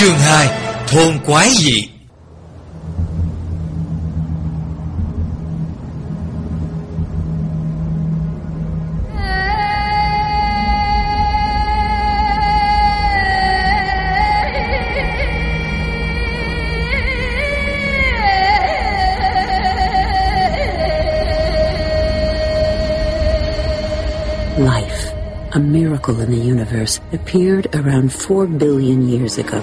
Chương 2 Thôn quái dị Life, a miracle in the universe, appeared around 4 billion years ago.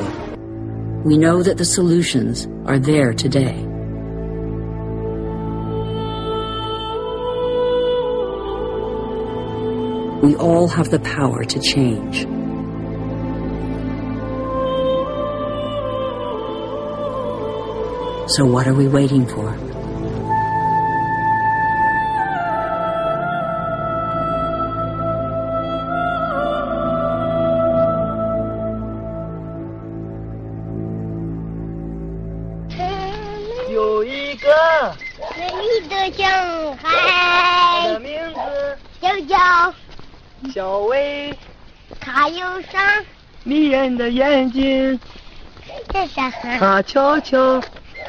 We know that the solutions are there today. We all have the power to change. So what are we waiting for? Hả cho cho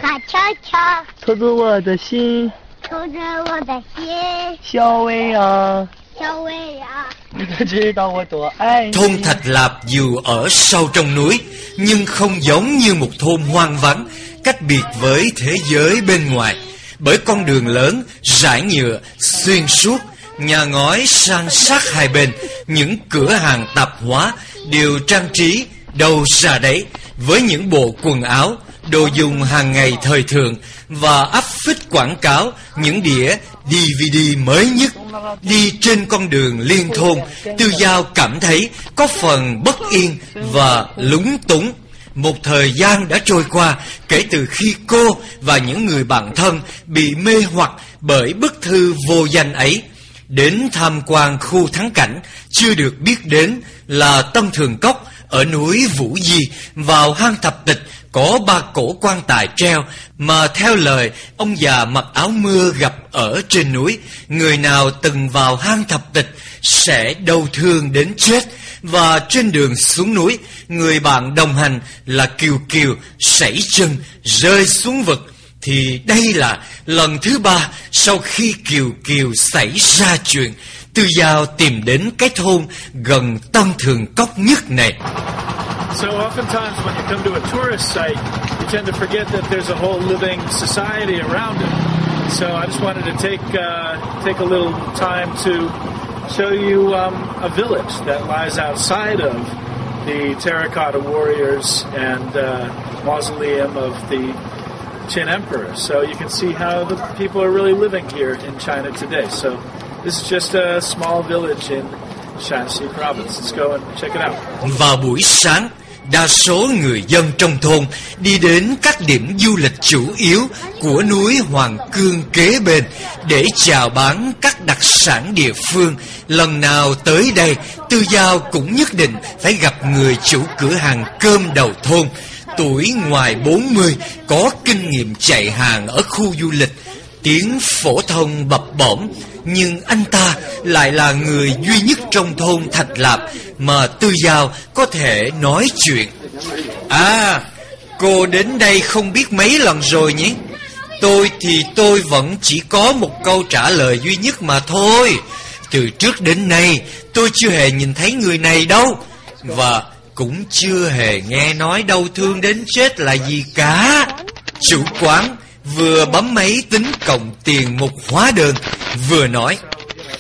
卡悄悄，抽着我的心，抽着我的心，小薇啊，小薇啊，你可知道我多爱你？ Thôn Thạch Lạp dù ở sâu trong núi Nhưng không giống như một thôn hoang vắng Cách biệt với thế giới bên ngoài Bởi con đường lớn, rải nhựa, xuyên suốt Nhà ngói san sát hai bên Những cửa hàng tạp hóa Đều trang trí đầu ra đấy Với những bộ quần áo, Đồ dùng hàng ngày thời thượng Và áp phích quảng cáo Những đĩa DVD mới nhất Đi trên con đường liên thôn, Tư Giao cảm thấy Có phần bất yên và lúng túng một thời gian đã trôi qua kể từ khi cô và những người bạn thân bị mê hoặc bởi bức thư vô danh ấy. Đến tham quan khu thắng cảnh, chưa được biết đến là Tân Thường Cốc ở núi Vũ Di, vào hang thập tịch có ba cổ quan tài treo mà theo lời ông già mặc áo mưa gặp ở trên núi, người nào từng vào hang thập tịch sẽ đau thương đến chết và trên đường xuống núi, người bạn đồng hành là Kiều Kiều, sảy chân, rơi xuống vực. Thì đây là lần thứ ba sau khi Kiều Kiều xảy ra chuyện Tư Giao tìm đến cái thôn gần Tân Thường Cốc nhất này So oftentimes when you come to a tourist site, you tend to forget that there's a whole living society around it. So I just wanted to take uh, take a little time to show you um, a village that lies outside of the terracotta warriors and uh, mausoleum of the Qin Emperor. So you can see how the people are really living here in China today. So this is just a small village in Shanxi province. Let's go and check it out. Vào buổi sáng Đa số người dân trong thôn đi đến các điểm du lịch chủ yếu của núi Hoàng Cương kế bên để chào bán các đặc sản địa phương. Lần nào tới đây, Tư Giao cũng nhất định phải gặp người chủ cửa hàng cơm đầu thôn. Tuổi ngoài 40, có kinh nghiệm chạy hàng ở khu du lịch. Tiếng phổ thông bập bổng nhưng anh ta lại là người duy nhất trong thôn Thạch Lạp mà Tư Giao có thể nói chuyện. À, cô đến đây không biết mấy lần rồi nhé Tôi thì tôi vẫn chỉ có một câu trả lời duy nhất mà thôi. Từ trước đến nay tôi chưa hề nhìn thấy người này đâu và cũng chưa hề nghe nói đau thương đến chết là gì cả. Chủ quán vừa bấm máy tính cộng tiền một hóa đơn, vừa nói,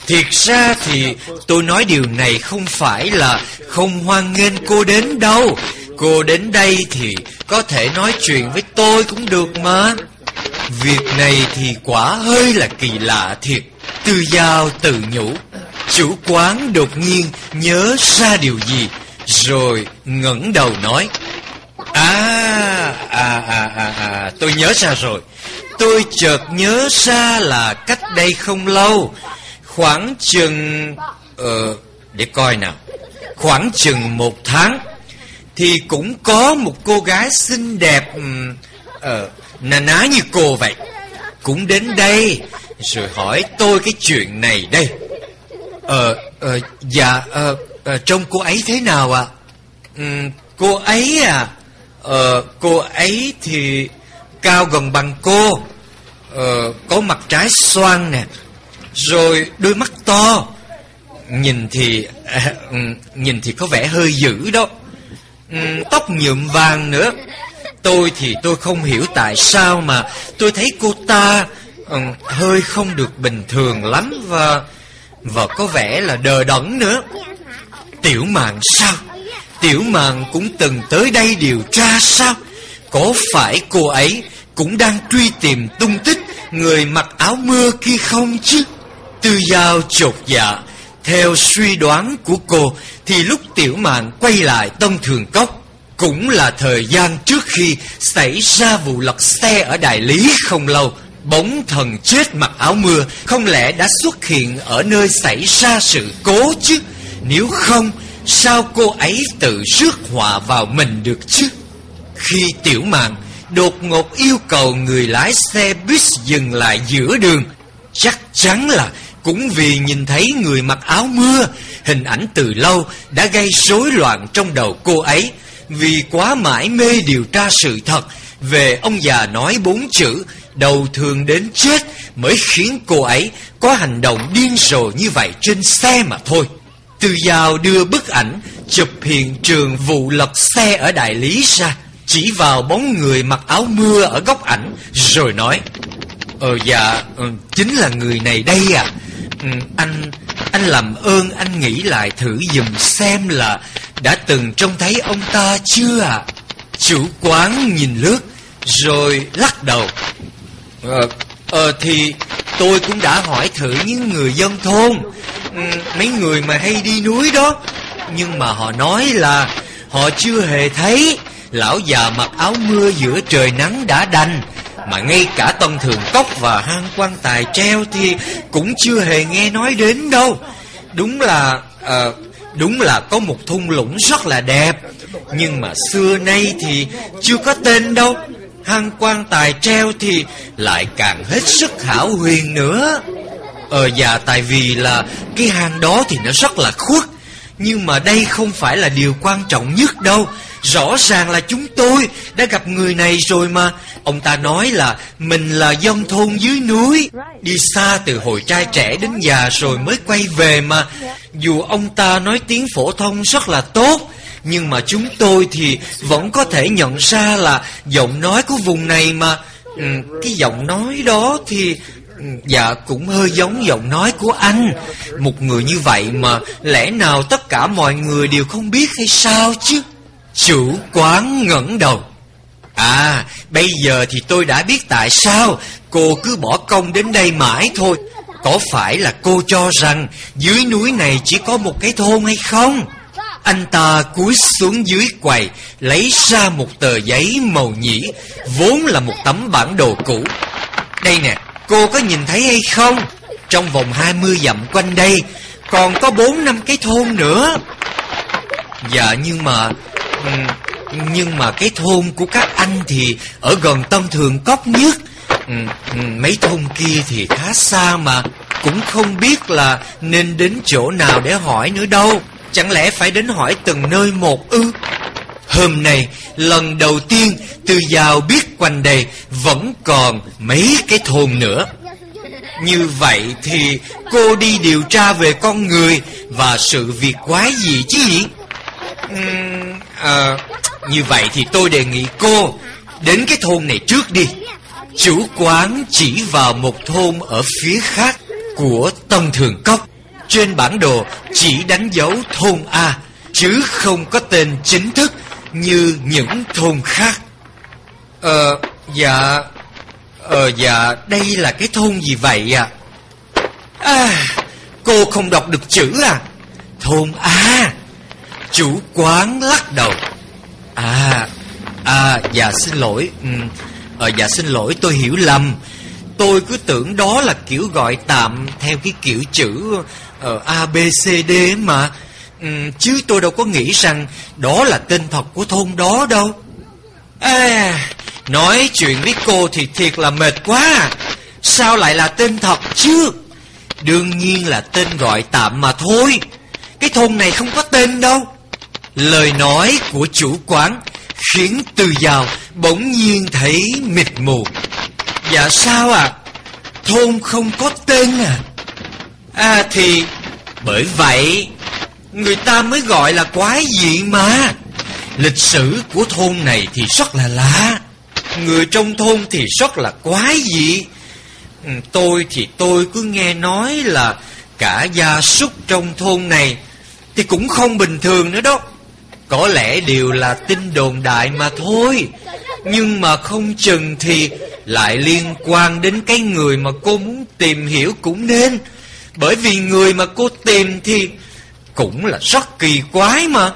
Thiệt ra thì tôi nói điều này không phải là không hoan nghênh cô đến đâu. Cô đến đây thì có thể nói chuyện với tôi cũng được mà. Việc này thì quả hơi là kỳ lạ thiệt. Tư Giao tự nhủ. Chủ quán đột nhiên nhớ ra điều gì rồi ngẩng đầu nói À, à, à, à, à, tôi nhớ ra rồi. Tôi chợt nhớ ra là cách đây không lâu, khoảng chừng... Ờ, để coi nào. Khoảng chừng một tháng, thì cũng có một cô gái xinh đẹp, ờ, nà ná như cô vậy. Cũng đến đây, rồi hỏi tôi cái chuyện này đây. Ờ, ờ, dạ, ờ, à, trông cô ấy thế nào ạ? Ừ, cô ấy à? Ờ, cô ấy thì cao gần bằng cô. Ờ, Có mặt trái xoan nè Rồi đôi mắt to. Nhìn thì à, ừ, Nhìn thì có vẻ hơi dữ đó. Ừ, Tóc nhuộm vàng nữa. Tôi thì tôi không hiểu tại sao mà Tôi thấy cô ta ừ, Hơi không được bình thường lắm Và Và có vẻ là đờ đẫn nữa. Tiểu mạng sao? Tiểu mạng cũng từng tới đây điều tra sao? Có phải cô ấy Cũng đang truy tìm tung tích Người mặc áo mưa kia không chứ? Tư Giao chột dạ. Theo suy đoán của cô, Thì lúc tiểu mạng quay lại Tông Thường Cốc, Cũng là thời gian trước khi Xảy ra vụ lật xe ở Đại Lý không lâu, Bóng thần chết mặc áo mưa Không lẽ đã xuất hiện Ở nơi xảy ra sự cố chứ? Nếu không, Sao cô ấy tự rước họa vào mình được chứ? Khi tiểu mạng đột ngột yêu cầu người lái xe bus dừng lại giữa đường, Chắc chắn là cũng vì nhìn thấy người mặc áo mưa, Hình ảnh từ lâu đã gây rối loạn trong đầu cô ấy. Vì quá mãi mê điều tra sự thật Về ông già nói bốn chữ, Đầu thường đến chết Mới khiến cô ấy có hành động điên rồ như vậy trên xe mà thôi. Từ Giao đưa bức ảnh Chụp hiện trường vụ lật xe ở Đại Lý ra Chỉ vào bóng người mặc áo mưa ở góc ảnh Rồi nói Ờ dạ ừ, Chính là người này đây à. Ừ, Anh Anh làm ơn anh nghĩ lại thử dùm xem là Đã từng trông thấy ông ta chưa à. Chủ quán nhìn lướt Rồi lắc đầu Ờ, ờ thì tôi cũng đã hỏi thử những người dân thôn. Ừ, mấy người mà hay đi núi đó. Nhưng mà họ nói là Họ chưa hề thấy Lão già mặc áo mưa giữa trời nắng đã đành Mà ngay cả Tân Thường Cốc và hang quan tài treo Thì cũng chưa hề nghe nói đến đâu. Đúng là à, Đúng là có một thung lũng rất là đẹp Nhưng mà xưa nay thì chưa có tên đâu. Hang quan tài treo thì lại càng hết sức hảo huyền nữa. Ờ dạ tại vì là cái hang đó thì nó rất là khuất. Nhưng mà đây không phải là điều quan trọng nhất đâu. Rõ ràng là chúng tôi đã gặp người này rồi mà. Ông ta nói là mình là dân thôn dưới núi Đi xa từ hồi trai trẻ đến già rồi mới quay về mà. Dù ông ta nói tiếng phổ thông rất là tốt nhưng mà chúng tôi thì vẫn có thể nhận ra là giọng nói của vùng này mà. Ừ, Cái giọng nói đó thì Dạ cũng hơi giống giọng nói của anh. Một người như vậy mà Lẽ nào tất cả mọi người đều không biết hay sao chứ? Chủ quán ngẩng đầu. À bây giờ thì tôi đã biết tại sao Cô cứ bỏ công đến đây mãi thôi. Có phải là cô cho rằng Dưới núi này chỉ có một cái thôn hay không? Anh ta cúi xuống dưới quầy, Lấy ra một tờ giấy màu nhĩ, Vốn là một tấm bản đồ cũ. Đây nè Cô có nhìn thấy hay không? Trong vòng 20 dặm quanh đây, Còn có 4 năm cái thôn nữa. Dạ nhưng mà Nhưng mà cái thôn của các anh thì Ở gần Tân Thường Cốc nhất. Mấy thôn kia thì khá xa mà Cũng không biết là Nên đến chỗ nào để hỏi nữa đâu. Chẳng lẽ phải đến hỏi từng nơi một ư? Hôm nay lần đầu tiên Từ giàu biết quanh đây Vẫn còn mấy cái thôn nữa. Như vậy thì cô đi điều tra về con người Và sự việc quái gì chứ gì uhm, à, Như vậy thì tôi đề nghị cô Đến cái thôn này trước đi. Chủ quán chỉ vào một thôn ở phía khác Của Tân Thường Cốc. Trên bản đồ chỉ đánh dấu thôn A Chứ không có tên chính thức. Như những thôn khác. Ờ Dạ Ờ dạ Đây là cái thôn gì vậy à À Cô không đọc được chữ à? Thôn A. Chủ quán lắc đầu. À À dạ xin lỗi. Ừ, Ờ dạ xin lỗi tôi hiểu lầm. Tôi cứ tưởng đó là kiểu gọi tạm Theo cái kiểu chữ ở A, B, C, D mà ừ, Chứ tôi đâu có nghĩ rằng Đó là tên thật của thôn đó đâu. À Nói chuyện với cô thì thiệt là mệt quá. Sao lại là tên thật chứ? Đương nhiên là tên gọi tạm mà thôi. Cái thôn này không có tên đâu. Lời nói của chủ quán Khiến Từ giàu bỗng nhiên thấy mịt mù. Dạ sao à Thôn không có tên à? À thì Bởi vậy Người ta mới gọi là quái dị mà. Lịch sử của thôn này thì rất là lạ. Người trong thôn thì rất là quái dị. Ừ, tôi thì tôi cứ nghe nói là Cả gia súc trong thôn này Thì cũng không bình thường nữa đó. Có lẽ đều là tin đồn đại mà thôi. Nhưng mà không chừng thì Lại liên quan đến cái người mà cô muốn tìm hiểu cũng nên. Bởi vì người mà cô tìm thì cũng là rất kỳ quái mà.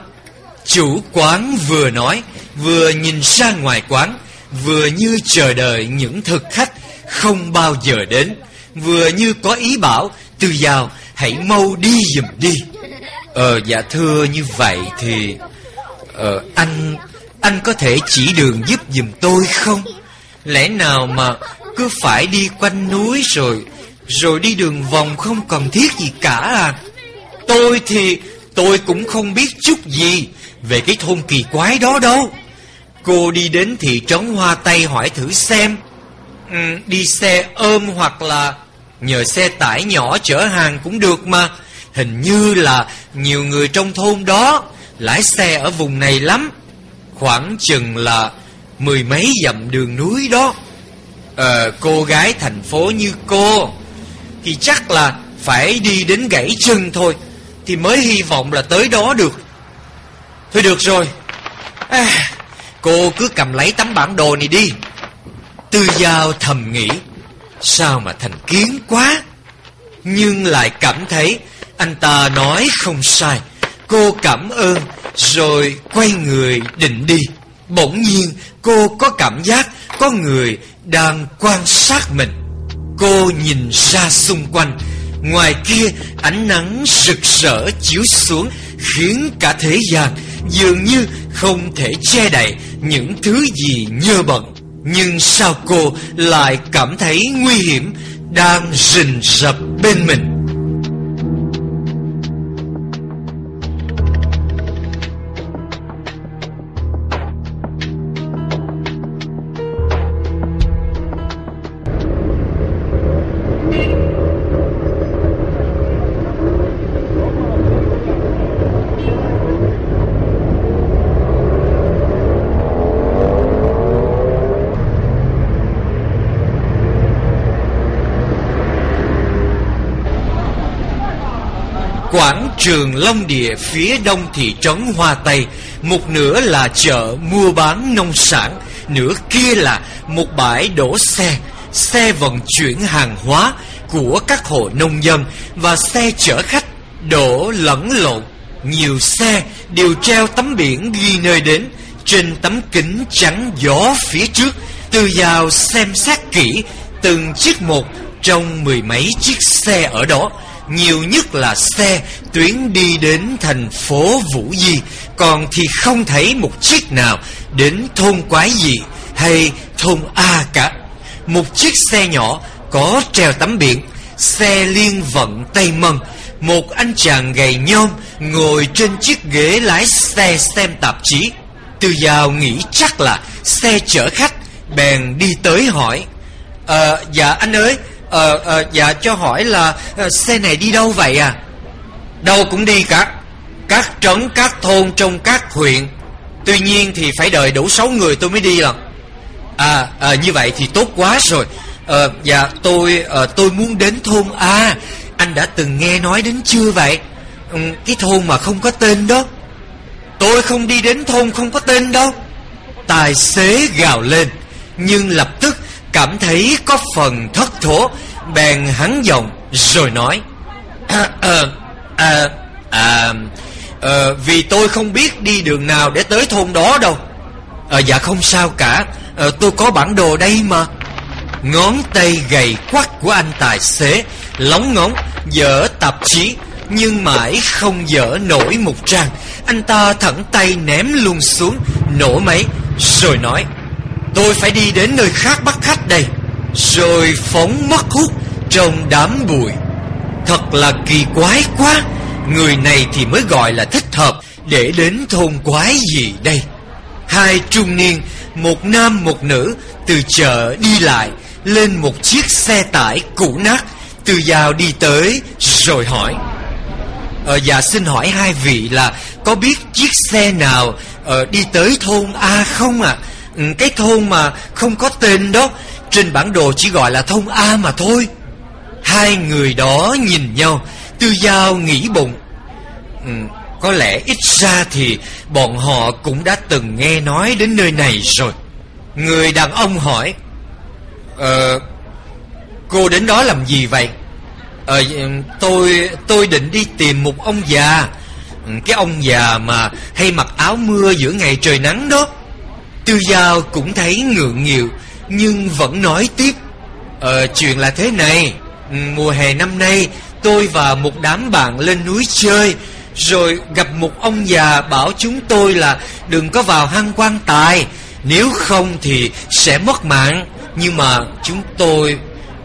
Chủ quán vừa nói, Vừa nhìn ra ngoài quán, Vừa như chờ đợi những thực khách Không bao giờ đến, Vừa như có ý bảo, Từ giàu, hãy mau đi giùm đi. Ờ dạ thưa, như vậy thì Ờ anh Anh có thể chỉ đường giúp giùm tôi không? Lẽ nào mà Cứ phải đi quanh núi rồi Rồi đi đường vòng không cần thiết gì cả à? Tôi thì Tôi cũng không biết chút gì Về cái thôn kỳ quái đó đâu. Cô đi đến thị trấn Hoa Tây hỏi thử xem. Ừ, Đi xe ôm hoặc là Nhờ xe tải nhỏ chở hàng cũng được mà. Hình như là nhiều người trong thôn đó Lái xe ở vùng này lắm. Khoảng chừng là Mười mấy dặm đường núi đó. Ờ cô gái thành phố như cô Thì chắc là Phải đi đến gãy chân thôi. Thì mới hy vọng là tới đó được. Thôi được rồi. À, Cô cứ cầm lấy tấm bản đồ này đi. Tư Giao thầm nghĩ Sao mà thành kiến quá. Nhưng lại cảm thấy Anh ta nói không sai. Cô cảm ơn Rồi quay người định đi. Bỗng nhiên cô có cảm giác Có người đang quan sát mình. Cô nhìn ra xung quanh Ngoài kia, ánh nắng rực rỡ chiếu xuống, Khiến cả thế gian dường như không thể che đậy những thứ gì nhơ bẩn. Nhưng sao cô lại cảm thấy nguy hiểm đang rình rập bên mình? Trường Long Địa phía đông thị trấn Hoa Tây, Một nửa là chợ mua bán nông sản, Nửa kia là một bãi đổ xe. Xe vận chuyển hàng hóa của các hộ nông dân Và xe chở khách đổ lẫn lộn. Nhiều xe đều treo tấm biển ghi nơi đến, Trên tấm kính trắng gió phía trước, Từ vào xem xét kỹ từng chiếc một trong mười mấy chiếc xe ở đó nhiều nhất là xe tuyến đi đến thành phố Vũ Di, còn thì không thấy một chiếc nào đến thôn Quái Dị hay thôn A cả. Một chiếc xe nhỏ có treo tấm biển, xe liên vận Tây Mân, một anh chàng gầy nhom ngồi trên chiếc ghế lái xe xem tạp chí. Từ giàu nghĩ chắc là xe chở khách, bèn đi tới hỏi. Ờ, dạ anh ơi, Ờ, ờ, dạ cho hỏi là ờ, xe này đi đâu vậy à? Đâu cũng đi cả. Các trấn, các thôn trong các huyện. Tuy nhiên thì phải đợi đủ 6 người tôi mới đi lần. À, à như vậy thì tốt quá rồi. Ờ, dạ tôi à, tôi muốn đến thôn A. Anh đã từng nghe nói đến chưa vậy? Ừ, cái thôn mà không có tên đó. Tôi không đi đến thôn không có tên đâu. Tài xế gào lên, nhưng lập tức cảm thấy có phần thất thố bèn hắn giọng rồi nói. À, à, à, à, à, vì tôi không biết đi đường nào để tới thôn đó đâu. À, dạ không sao cả. À, tôi có bản đồ đây mà. Ngón tay gầy quắc của anh tài xế lóng ngóng dở tạp chí nhưng mãi không dở nổi một trang. Anh ta thẳng tay ném luôn xuống nổ máy rồi nói Tôi phải đi đến nơi khác bắt khách đây. Rồi phóng mất hút trong đám bụi. Thật là kỳ quái quá. Người này thì mới gọi là thích hợp Để đến thôn quái gì đây. Hai trung niên Một nam một nữ Từ chợ đi lại Lên một chiếc xe tải cũ nát Từ giàu đi tới Rồi hỏi. Ờ dạ xin hỏi hai vị là Có biết chiếc xe nào ờ, Đi tới thôn A không ạ? à? Ừ, cái thôn mà không có tên đó Trên bản đồ chỉ gọi là thôn A mà thôi. Hai người đó nhìn nhau Tư Giao nghĩ bụng. Ừ, Có lẽ ít ra thì Bọn họ cũng đã từng nghe nói đến nơi này rồi. Người đàn ông hỏi Ờ Cô đến đó làm gì vậy? Ờ tôi tôi định đi tìm một ông già. Ừ, cái ông già mà hay mặc áo mưa giữa ngày trời nắng đó. Tư Giao cũng thấy ngượng nghịu, Nhưng vẫn nói tiếp. Ờ chuyện là thế này. Ừ, mùa hè năm nay, Tôi và một đám bạn lên núi chơi, Rồi gặp một ông già bảo chúng tôi là Đừng có vào hang quan tài, Nếu không thì sẽ mất mạng. Nhưng mà chúng tôi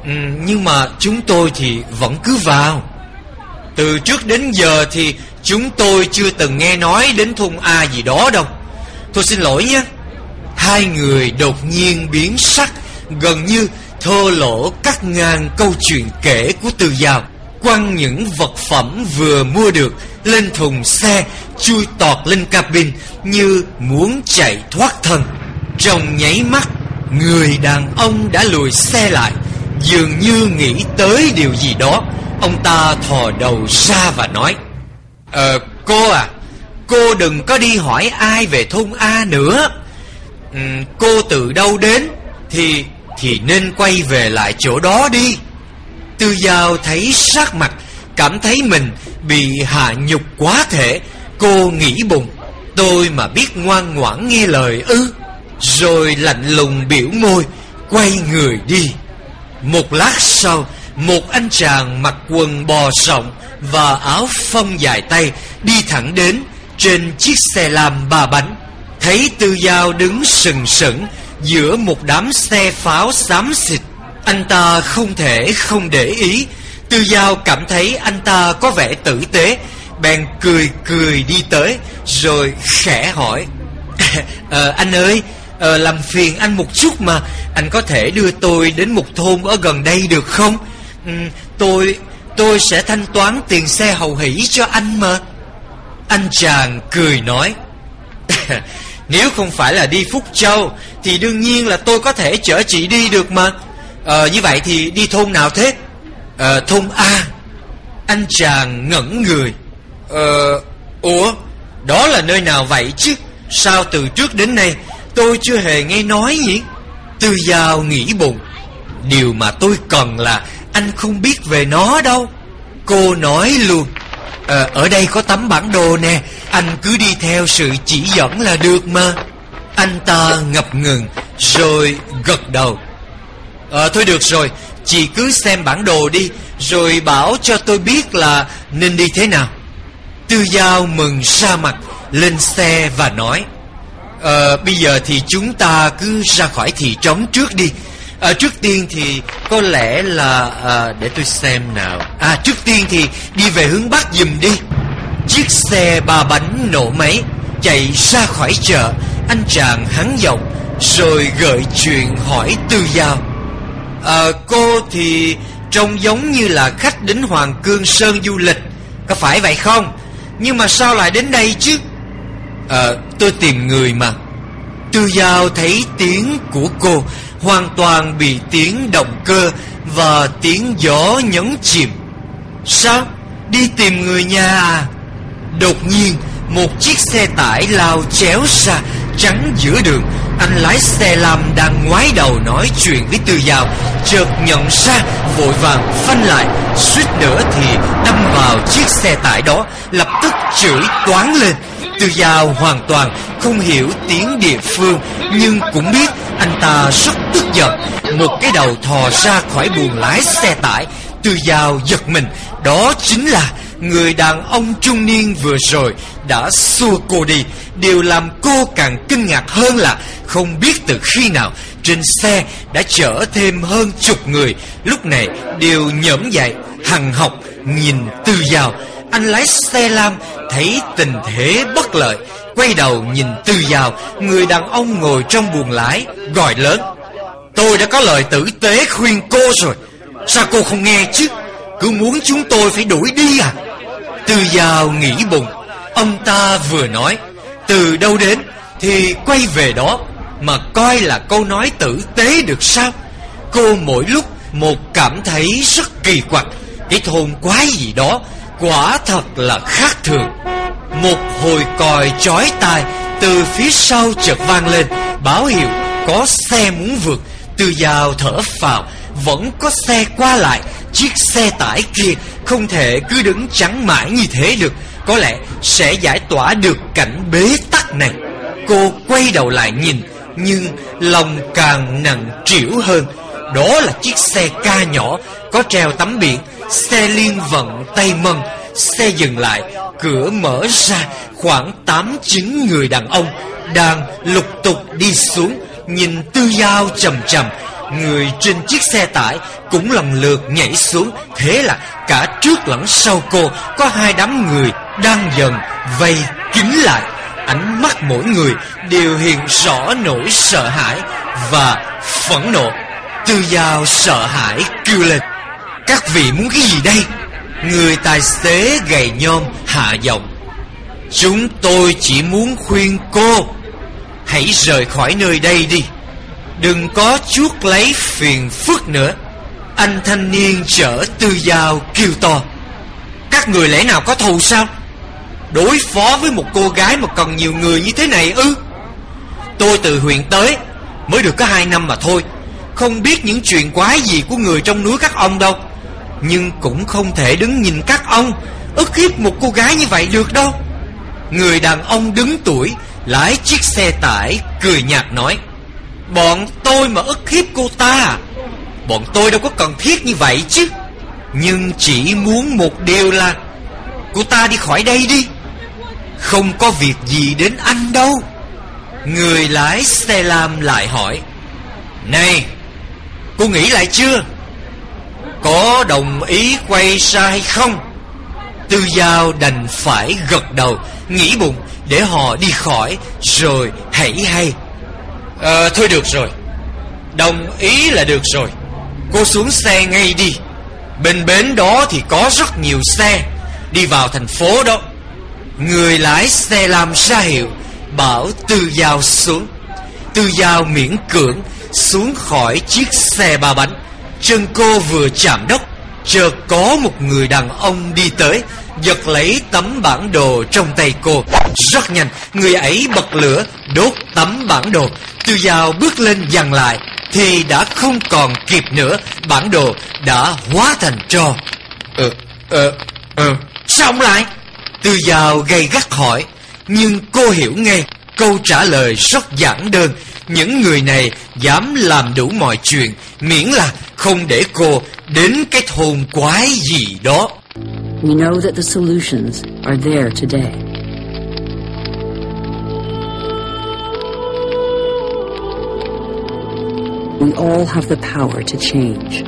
ừ, Nhưng mà chúng tôi thì vẫn cứ vào. Từ trước đến giờ thì Chúng tôi chưa từng nghe nói đến thôn A gì đó đâu. Tôi xin lỗi nhé. Hai người đột nhiên biến sắc, Gần như thô lỗ cắt ngang câu chuyện kể của Từ giàu. Quăng những vật phẩm vừa mua được Lên thùng xe, Chui tọt lên cabin Như muốn chạy thoát thân. Trong nháy mắt, Người đàn ông đã lùi xe lại, Dường như nghĩ tới điều gì đó. Ông ta thò đầu ra và nói Ờ cô à Cô đừng có đi hỏi ai về thôn A nữa. Ừ, cô từ đâu đến Thì thì nên quay về lại chỗ đó đi. Tư Giao thấy sắc mặt, Cảm thấy mình bị hạ nhục quá thể. Cô nghĩ bụng, Tôi mà biết ngoan ngoãn nghe lời ư. Rồi lạnh lùng biểu môi, Quay người đi. Một lát sau, Một anh chàng mặc quần bò rộng Và áo phông dài tay Đi thẳng đến Trên chiếc xe lam ba bánh. Thấy Tư Giao đứng sừng sững Giữa một đám xe pháo xám xịt. Anh ta không thể không để ý. Tư Giao cảm thấy anh ta có vẻ tử tế. Bèn cười cười đi tới Rồi khẽ hỏi. À, Anh ơi à, Làm phiền anh một chút mà. Anh có thể đưa tôi đến một thôn ở gần đây được không? Ừ, Tôi Tôi sẽ thanh toán tiền xe hầu hỷ cho anh mà. Anh chàng cười nói. Nếu không phải là đi Phúc Châu, Thì đương nhiên là tôi có thể chở chị đi được mà. Ờ như vậy thì đi thôn nào thế? Ờ thôn A. Anh chàng ngẩn người. Ờ Ủa, Đó là nơi nào vậy chứ? Sao từ trước đến nay Tôi chưa hề nghe nói nhỉ? Tư Giao nghĩ bụng. Điều mà tôi cần là Anh không biết về nó đâu. Cô nói luôn à, Ở đây có tấm bản đồ nè. Anh cứ đi theo sự chỉ dẫn là được mà. Anh ta ngập ngừng Rồi gật đầu. À, thôi được rồi. Chị cứ xem bản đồ đi Rồi bảo cho tôi biết là Nên đi thế nào. Tư Giao mừng ra mặt Lên xe và nói Ờ bây giờ thì chúng ta cứ ra khỏi thị trấn trước đi à, Trước tiên thì có lẽ là à, Để tôi xem nào. À trước tiên thì đi về hướng Bắc dùm đi. Chiếc xe ba bánh nổ máy Chạy ra khỏi chợ. Anh chàng hắn giọng Rồi gợi chuyện hỏi Tư Giao. À, Cô thì trông giống như là khách đến Hoàng Cương Sơn du lịch. Có phải vậy không? Nhưng mà sao lại đến đây chứ? À, Tôi tìm người mà. Tư Giao thấy tiếng của cô. Hoàn toàn bị tiếng động cơ Và tiếng gió nhấn chìm. Sao? Đi tìm người nhà à? Đột nhiên, Một chiếc xe tải lao chéo ra, Trắng giữa đường. Anh lái xe lam đang ngoái đầu nói chuyện với Tư Giao, Chợt nhận ra Vội vàng phanh lại. Suýt nữa thì đâm vào chiếc xe tải đó, Lập tức chửi toán lên. Tư Giao hoàn toàn không hiểu tiếng địa phương, Nhưng cũng biết anh ta rất tức giận. Một cái đầu thò ra khỏi buồng lái xe tải, Tư Giao giật mình. Đó chính là người đàn ông trung niên vừa rồi đã xua cô đi. Điều làm cô càng kinh ngạc hơn là Không biết từ khi nào Trên xe đã chở thêm hơn chục người. Lúc này đều nhẫm dậy, Hằng học, nhìn Tư Giao anh lái xe lam, Thấy tình thế bất lợi, Quay đầu nhìn Tư vào, Người đàn ông ngồi trong buồng lái, Gọi lớn. Tôi đã có lời tử tế khuyên cô rồi. Sao cô không nghe chứ? Cứ muốn chúng tôi phải đuổi đi à? Tư giàu nghĩ bụng, Ông ta vừa nói, Từ đâu đến Thì quay về đó, Mà coi là câu nói tử tế được sao? Cô mỗi lúc một cảm thấy rất kỳ quặc, Cái thôn quái gì đó Quả thật là khác thường. Một hồi còi chói tai, Từ phía sau chợt vang lên, Báo hiệu có xe muốn vượt. Từ vào thở phào, Vẫn có xe qua lại. Chiếc xe tải kia Không thể cứ đứng trắng mãi như thế được. Có lẽ sẽ giải tỏa được cảnh bế tắc này. Cô quay đầu lại nhìn, Nhưng lòng càng nặng trĩu hơn. Đó là chiếc xe ca nhỏ, Có treo tấm biển Xe liên vận Tây Mân Xe dừng lại, Cửa mở ra, Khoảng tám chín người đàn ông Đang lục tục đi xuống, Nhìn tư dao chầm chầm. Người trên chiếc xe tải Cũng lần lượt nhảy xuống, Thế là cả trước lẫn sau cô Có hai đám người đang dần vây kín lại. Ánh mắt mỗi người đều hiện rõ nỗi sợ hãi Và phẫn nộ. Tư dao sợ hãi kêu lên. Các vị muốn cái gì đây? Người tài xế gầy nhom, hạ giọng. Chúng tôi chỉ muốn khuyên cô, Hãy rời khỏi nơi đây đi. Đừng có chuốc lấy phiền phức nữa. Anh thanh niên chở tư dao kêu to. Các người lẽ nào có thù sao? Đối phó với một cô gái mà cần nhiều người như thế này ư? Tôi từ huyện tới, Mới được có hai năm mà thôi. Không biết những chuyện quái gì của người trong núi các ông đâu. Nhưng cũng không thể đứng nhìn các ông, ức hiếp một cô gái như vậy được đâu. Người đàn ông đứng tuổi, Lái chiếc xe tải, Cười nhạt nói, Bọn tôi mà ức hiếp cô ta à? Bọn tôi đâu có cần thiết như vậy chứ. Nhưng chỉ muốn một điều là, Cô ta đi khỏi đây đi. Không có việc gì đến anh đâu. Người lái xe lam lại hỏi, Này, Cô nghĩ lại chưa? Có đồng ý quay ra hay không? Tư Giao đành phải gật đầu, Nghĩ bụng để họ đi khỏi, Rồi hãy hay. Ờ thôi được rồi. Đồng ý là được rồi. Cô xuống xe ngay đi. Bên bến đó thì có rất nhiều xe. Đi vào thành phố đó. Người lái xe làm ra hiệu, Bảo Tư Giao xuống. Tư Giao miễn cưỡng Xuống khỏi chiếc xe ba bánh. Chân cô vừa chạm đất, Chợt có một người đàn ông đi tới, Giật lấy tấm bản đồ trong tay cô. Rất nhanh, Người ấy bật lửa, Đốt tấm bản đồ. Từ Giao bước lên dằn lại, Thì đã không còn kịp nữa. Bản đồ đã hóa thành tro. Ờ Ờ Ờ Sao ông lại? Từ Giao gây gắt hỏi. Nhưng cô hiểu ngay, Câu trả lời rất giản đơn. Những người này dám làm đủ mọi chuyện, Miễn là không để cô đến cái thôn quái gì đó We know that the solutions are there today. We all have the power to change.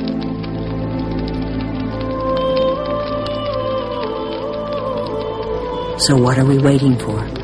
So what are we waiting for?